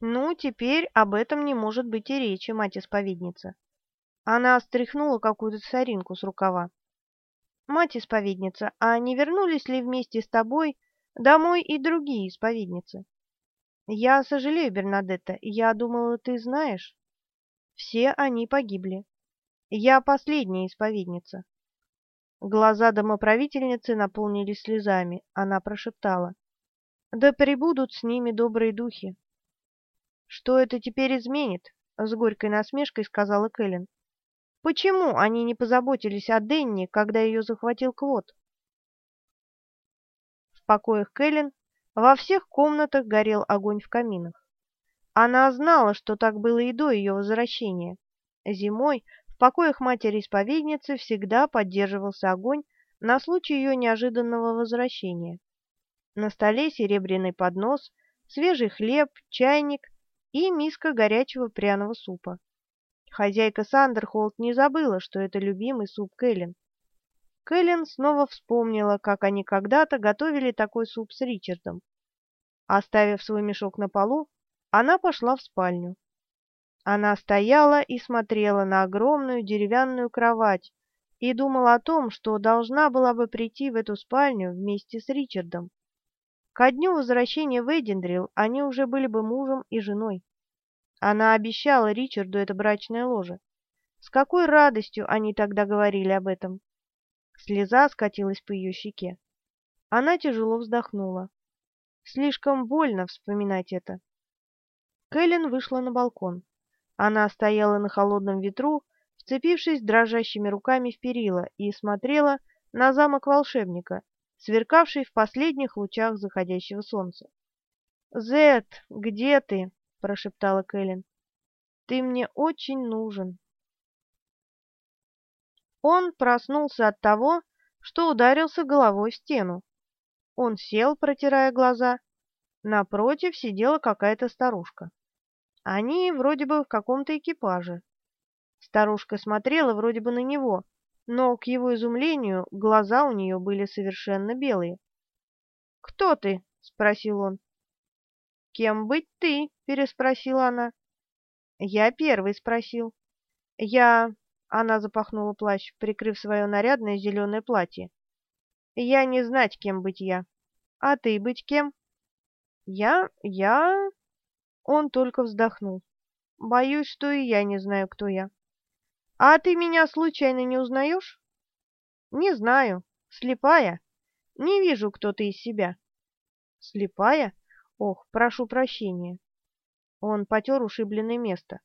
Ну, теперь об этом не может быть и речи, мать-исповедница. Она стряхнула какую-то соринку с рукава. Мать-исповедница, а не вернулись ли вместе с тобой домой и другие исповедницы? Я сожалею, Бернадетта, я думала, ты знаешь. Все они погибли. Я последняя исповедница. Глаза домоправительницы наполнились слезами. Она прошептала. Да пребудут с ними добрые духи. Что это теперь изменит? С горькой насмешкой сказала Кэлен. Почему они не позаботились о Денни, когда ее захватил Квот? В покоях Кэлен во всех комнатах горел огонь в каминах. Она знала, что так было и до ее возвращения. Зимой в покоях матери-исповедницы всегда поддерживался огонь на случай ее неожиданного возвращения. На столе серебряный поднос, свежий хлеб, чайник и миска горячего пряного супа. Хозяйка Сандерхолд не забыла, что это любимый суп Кэлен. Кэлен снова вспомнила, как они когда-то готовили такой суп с Ричардом. Оставив свой мешок на полу, она пошла в спальню. Она стояла и смотрела на огромную деревянную кровать и думала о том, что должна была бы прийти в эту спальню вместе с Ричардом. Ко дню возвращения в Эдиндрил они уже были бы мужем и женой. Она обещала Ричарду это брачное ложе. С какой радостью они тогда говорили об этом. Слеза скатилась по ее щеке. Она тяжело вздохнула. Слишком больно вспоминать это. Кэлен вышла на балкон. Она стояла на холодном ветру, вцепившись дрожащими руками в перила, и смотрела на замок волшебника, сверкавший в последних лучах заходящего солнца. «Зет, где ты?» — прошептала Кэлен. «Ты мне очень нужен». Он проснулся от того, что ударился головой в стену. Он сел, протирая глаза. Напротив сидела какая-то старушка. Они вроде бы в каком-то экипаже. Старушка смотрела вроде бы на него, но, к его изумлению, глаза у нее были совершенно белые. «Кто ты?» — спросил он. «Кем быть ты?» — переспросила она. «Я первый спросил». «Я...» — она запахнула плащ, прикрыв свое нарядное зеленое платье. «Я не знать, кем быть я. А ты быть кем?» «Я... я...» Он только вздохнул. «Боюсь, что и я не знаю, кто я». «А ты меня случайно не узнаешь?» «Не знаю. Слепая. Не вижу, кто ты из себя». «Слепая? Ох, прошу прощения». Он потер ушибленное место.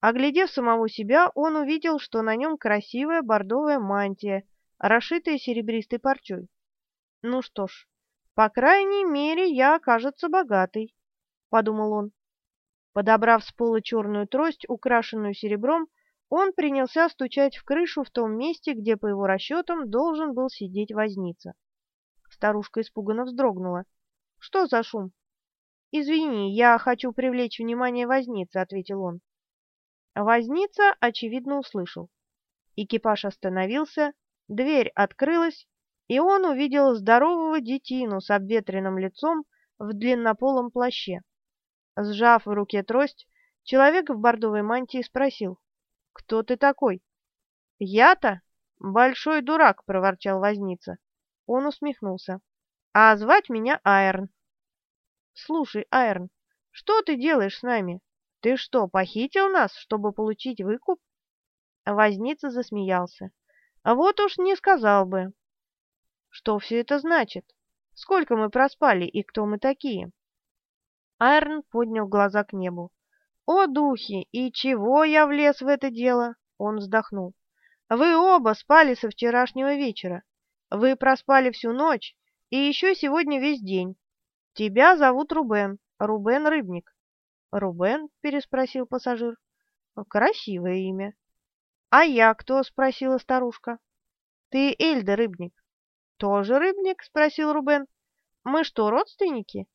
Оглядев самого себя, он увидел, что на нем красивая бордовая мантия, расшитая серебристой парчой. «Ну что ж, по крайней мере, я, кажется, богатый», — подумал он. Подобрав с пола черную трость, украшенную серебром, он принялся стучать в крышу в том месте, где, по его расчетам, должен был сидеть возница. Старушка испуганно вздрогнула. «Что за шум?» «Извини, я хочу привлечь внимание возницы», — ответил он. Возница, очевидно, услышал. Экипаж остановился, дверь открылась, и он увидел здорового детину с обветренным лицом в длиннополом плаще. Сжав в руке трость, человек в бордовой мантии спросил, «Кто ты такой?» «Я-то? Большой дурак!» — проворчал возница. Он усмехнулся. «А звать меня Айрон». «Слушай, Айрон, что ты делаешь с нами? Ты что, похитил нас, чтобы получить выкуп?» Возница засмеялся. «Вот уж не сказал бы». «Что все это значит? Сколько мы проспали и кто мы такие?» Айрон поднял глаза к небу. «О, духи! И чего я влез в это дело?» Он вздохнул. «Вы оба спали со вчерашнего вечера. Вы проспали всю ночь и еще сегодня весь день. Тебя зовут Рубен, Рубен Рыбник». «Рубен?» — переспросил пассажир. «Красивое имя». «А я кто?» — спросила старушка. «Ты Эльда Рыбник». «Тоже Рыбник?» — спросил Рубен. «Мы что, родственники?»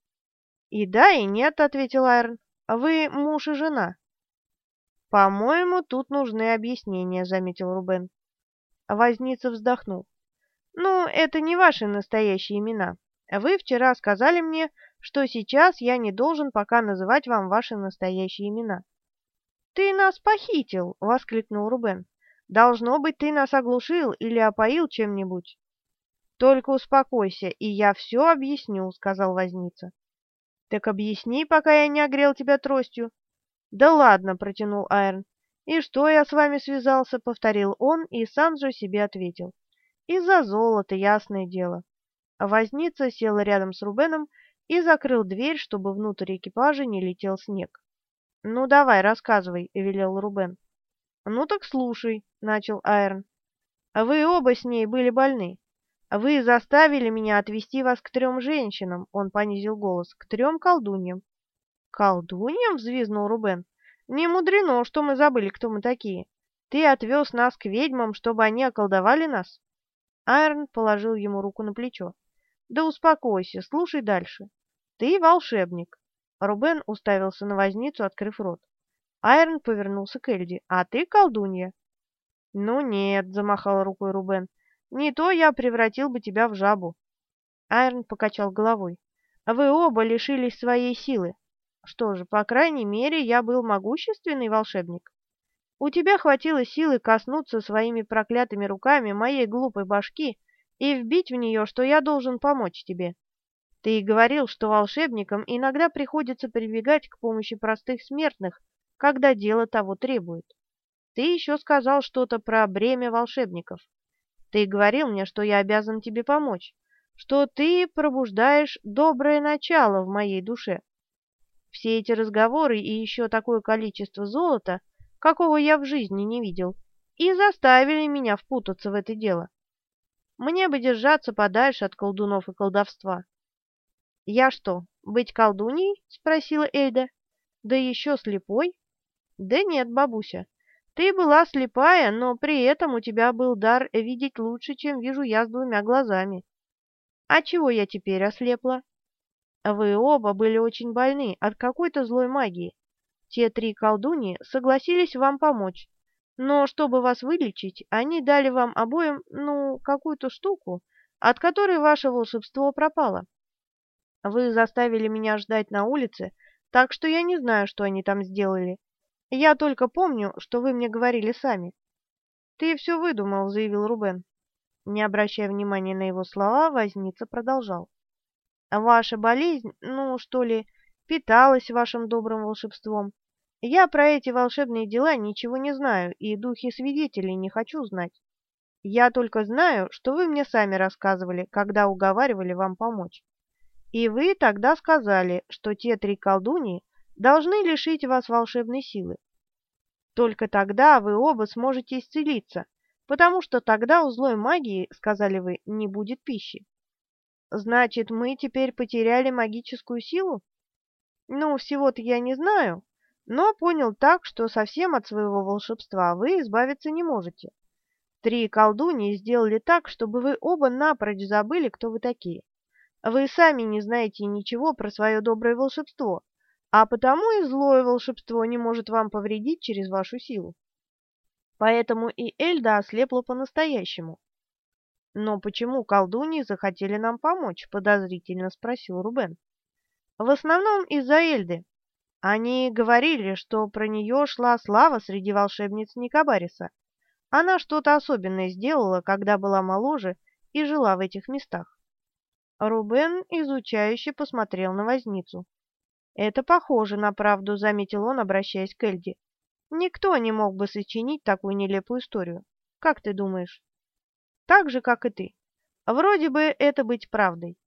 «И да, и нет», — ответил Айрон. Вы муж и жена?» «По-моему, тут нужны объяснения», — заметил Рубен. Возница вздохнул. «Ну, это не ваши настоящие имена. Вы вчера сказали мне, что сейчас я не должен пока называть вам ваши настоящие имена». «Ты нас похитил!» — воскликнул Рубен. «Должно быть, ты нас оглушил или опоил чем-нибудь». «Только успокойся, и я все объясню», — сказал возница. «Так объясни, пока я не огрел тебя тростью». «Да ладно», — протянул Айрон. «И что я с вами связался?» — повторил он и сам же себе ответил. «Из-за золота, ясное дело». Возница сел рядом с Рубеном и закрыл дверь, чтобы внутрь экипажа не летел снег. «Ну, давай, рассказывай», — велел Рубен. «Ну так слушай», — начал Айрон. «Вы оба с ней были больны. Вы заставили меня отвести вас к трем женщинам», — он понизил голос, — «к трем колдуньям». «Колдуньям?» — взвизнул Рубен. «Не мудрено, что мы забыли, кто мы такие. Ты отвез нас к ведьмам, чтобы они околдовали нас?» Айрон положил ему руку на плечо. «Да успокойся, слушай дальше. Ты волшебник». Рубен уставился на возницу, открыв рот. Айрон повернулся к Эльди. «А ты колдунья?» «Ну нет», — замахал рукой Рубен. «Не то я превратил бы тебя в жабу». Айрон покачал головой. «Вы оба лишились своей силы. Что же, по крайней мере, я был могущественный волшебник. У тебя хватило силы коснуться своими проклятыми руками моей глупой башки и вбить в нее, что я должен помочь тебе. Ты говорил, что волшебникам иногда приходится прибегать к помощи простых смертных, когда дело того требует. Ты еще сказал что-то про бремя волшебников. Ты говорил мне, что я обязан тебе помочь, что ты пробуждаешь доброе начало в моей душе. Все эти разговоры и еще такое количество золота, какого я в жизни не видел, и заставили меня впутаться в это дело. Мне бы держаться подальше от колдунов и колдовства. «Я что, быть колдуньей?» — спросила Эльда. «Да еще слепой?» «Да нет, бабуся, ты была слепая, но при этом у тебя был дар видеть лучше, чем вижу я с двумя глазами. А чего я теперь ослепла?» «Вы оба были очень больны от какой-то злой магии. Те три колдуньи согласились вам помочь, но чтобы вас вылечить, они дали вам обоим, ну, какую-то штуку, от которой ваше волшебство пропало. Вы заставили меня ждать на улице, так что я не знаю, что они там сделали. Я только помню, что вы мне говорили сами. Ты все выдумал, заявил Рубен. Не обращая внимания на его слова, возница продолжал. Ваша болезнь, ну, что ли, питалась вашим добрым волшебством. Я про эти волшебные дела ничего не знаю и духи свидетелей не хочу знать. Я только знаю, что вы мне сами рассказывали, когда уговаривали вам помочь. И вы тогда сказали, что те три колдуньи должны лишить вас волшебной силы. Только тогда вы оба сможете исцелиться, потому что тогда у злой магии, сказали вы, не будет пищи. Значит, мы теперь потеряли магическую силу? Ну, всего-то я не знаю, но понял так, что совсем от своего волшебства вы избавиться не можете. Три колдуньи сделали так, чтобы вы оба напрочь забыли, кто вы такие. Вы сами не знаете ничего про свое доброе волшебство, а потому и злое волшебство не может вам повредить через вашу силу. Поэтому и Эльда ослепла по-настоящему. «Но почему колдуньи захотели нам помочь?» — подозрительно спросил Рубен. «В основном из-за Эльды. Они говорили, что про нее шла слава среди волшебниц Никабариса. Она что-то особенное сделала, когда была моложе и жила в этих местах. Рубен изучающе посмотрел на возницу. «Это похоже на правду», — заметил он, обращаясь к Эльди. «Никто не мог бы сочинить такую нелепую историю. Как ты думаешь?» «Так же, как и ты. Вроде бы это быть правдой».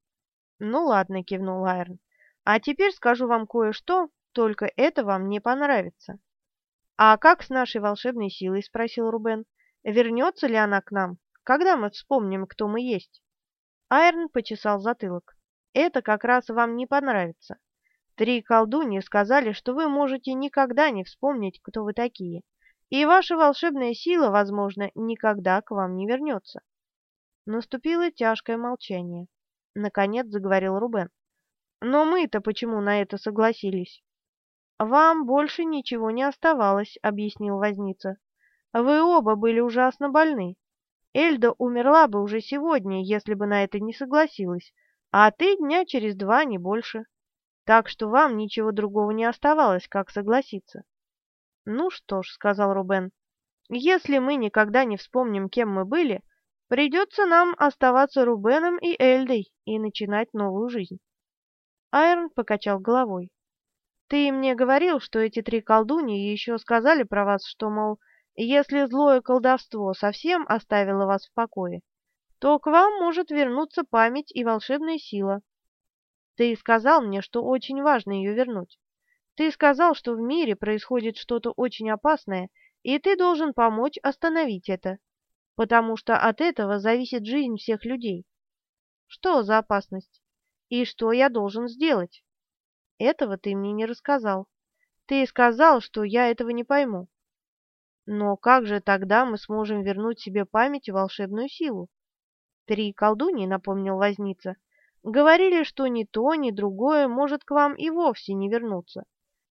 «Ну ладно», — кивнул Айрон. «А теперь скажу вам кое-что, только это вам не понравится. «А как с нашей волшебной силой?» — спросил Рубен. «Вернется ли она к нам? Когда мы вспомним, кто мы есть?» Айрон почесал затылок. «Это как раз вам не понравится. Три колдуньи сказали, что вы можете никогда не вспомнить, кто вы такие, и ваша волшебная сила, возможно, никогда к вам не вернется». Наступило тяжкое молчание. Наконец заговорил Рубен. «Но мы-то почему на это согласились?» «Вам больше ничего не оставалось», — объяснил возница. «Вы оба были ужасно больны. Эльда умерла бы уже сегодня, если бы на это не согласилась, а ты дня через два, не больше. Так что вам ничего другого не оставалось, как согласиться. «Ну что ж», — сказал Рубен, — «если мы никогда не вспомним, кем мы были, придется нам оставаться Рубеном и Эльдой и начинать новую жизнь». Айрон покачал головой. «Ты мне говорил, что эти три колдуньи еще сказали про вас, что, мол, если злое колдовство совсем оставило вас в покое, то к вам может вернуться память и волшебная сила. Ты сказал мне, что очень важно ее вернуть. Ты сказал, что в мире происходит что-то очень опасное, и ты должен помочь остановить это, потому что от этого зависит жизнь всех людей. Что за опасность? И что я должен сделать? Этого ты мне не рассказал. Ты сказал, что я этого не пойму. Но как же тогда мы сможем вернуть себе память и волшебную силу? Три колдуньи, напомнил возница, говорили, что ни то, ни другое может к вам и вовсе не вернуться.